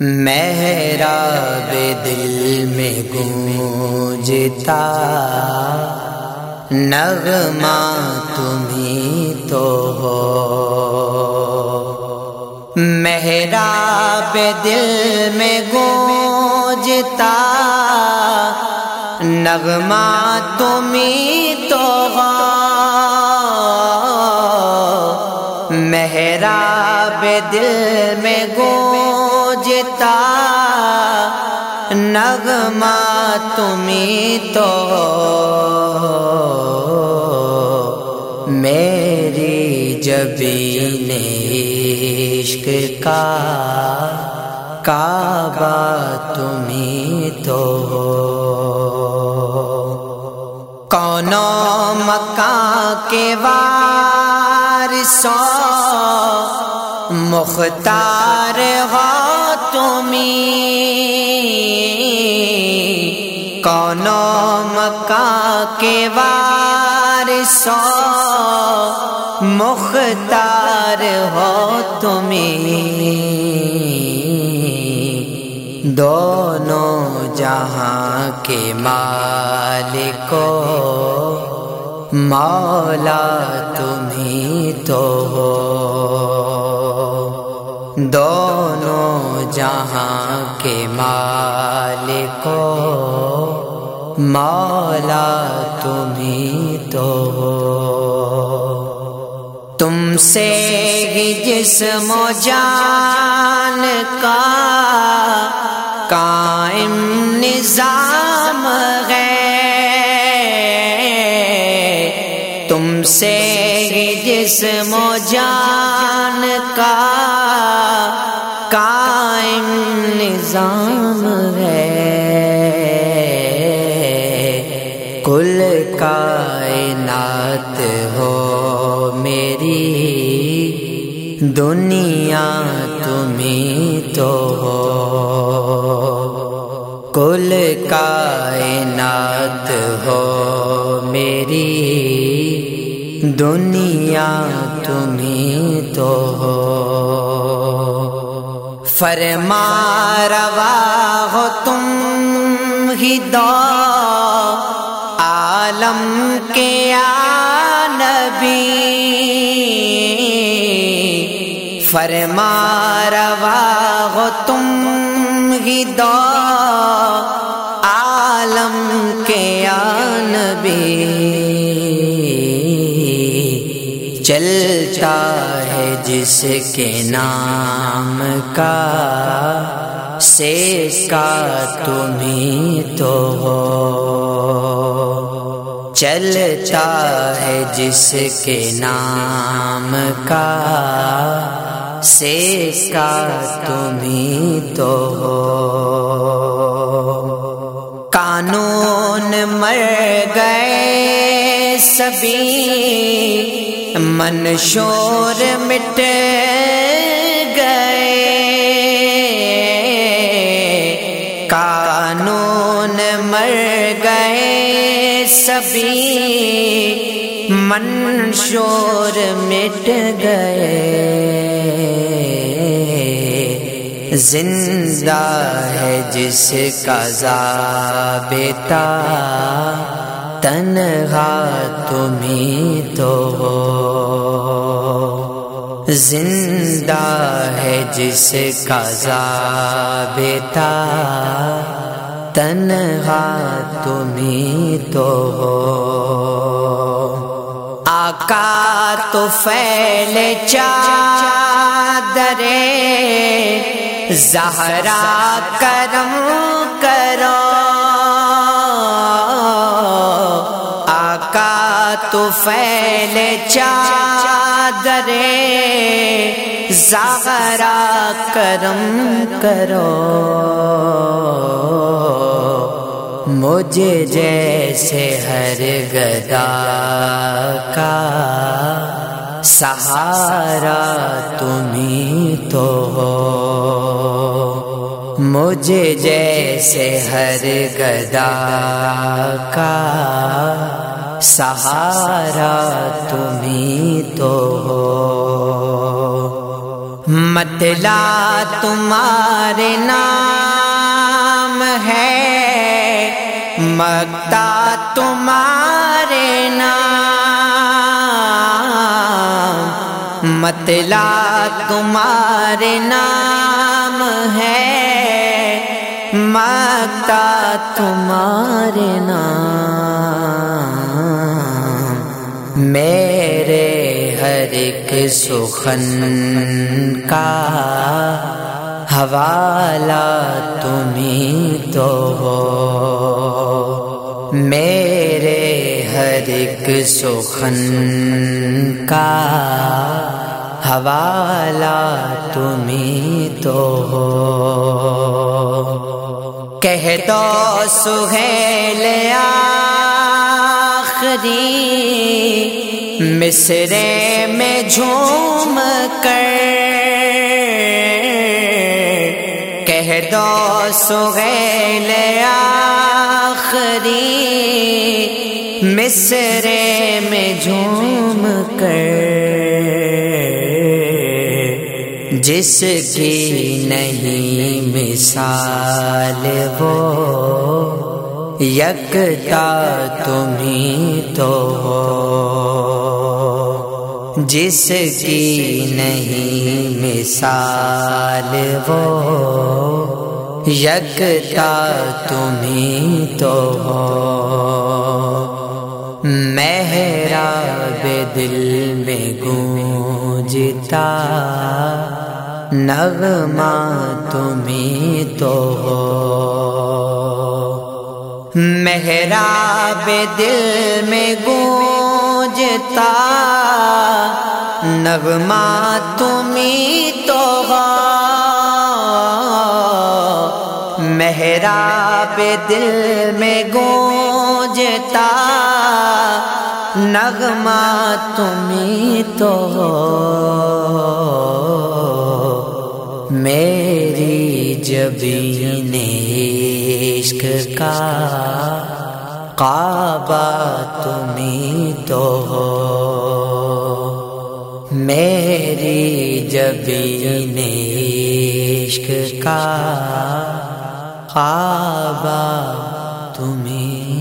محراب دل میں گونجتا۔ نغمہ تمہیں تو ہو۔ محراب دل میں گونجتا۔ نغمہ تمہیں تو ہو۔ محراب دل میں گونجتا نغمہ تمہیں تو میری جبین عشق کا کعبہ تمہیں تو کونو مکہ کے وارثوں، مختار ہو تمہیں۔ کونو مکہ کے وارثوں، مختار ہو تمہیں۔ دونوں جہاں کے مالک مولا تمہیں تو ہو۔ دونوں جہاں کے مالک مولا تمہیں تو ہو تم سے ہی جسم و جان کا قائم نظام ہے تم سے ہی جسم و جان کا نظام ہے۔ کل کائنات ہو میری۔ دنیا تمہیں تو ہو۔ کل کائنات ہو میری۔ دنیا تمہیں تو ہو۔ فرما روا ہو تم ہی دو عالم کے نبی فرما روا ہو تم ہی دو عالم کے نبی چلتا ہے جس کے نام کا سے کا تمہیں تو ہو۔ چلتا ہے جس کے نام کا سے کا تمہیں تو ہو۔ قانون مر گئے سبھی منشور مٹ گئے۔ قانون مر گئے سبھی۔ منشور مٹ گئے۔ زندہ ہے جس کا ضابطہ۔ تنہا تمہیں تو ہو زندہ ہے جس کا ضابطہ تنہا تمہیں تو ہو آقا تو پھیل چادرے زہرا کرم تو پھیل چادرے زہرا کرم کرو۔ مجھے جیسے ہر گدا کا سہارا تمہیں تو ہو۔ مجھے جیسے ہر گدا کا سہارا تمہیں تو ہو۔ متلا تمہارے نام ہے مکتا تمہارے نام۔ متلا تمہارے نام ہے مکتا تمہارے نام۔ ایک سخن کا حوالہ تمہیں تو ہو۔ میرے ہر ایک سخن کا حوالہ تمہیں تو ہو۔ کہہ دو سہیل آخری، مصرے جھوم کر۔ کہہ دو سہیل آخری، مصرے میں جھوم کر۔ جس کی نہیں مثال وہ یکتا تمہیں تو ہو۔ جس کی نہیں مثال وہ یکتا تمہیں تو ہو۔ محراب دل میں گونجتا، نغمہ تمہیں تو ہو۔ محراب دل میں گونجتا، نغمہ تمہیں تو ہو محراب دل میں گونجتا، نغمہ تمہیں تو ہو میری جبین عشق کا کعبہ تمہیں تو ہو میری جبین عشق کا کعبہ تمہیں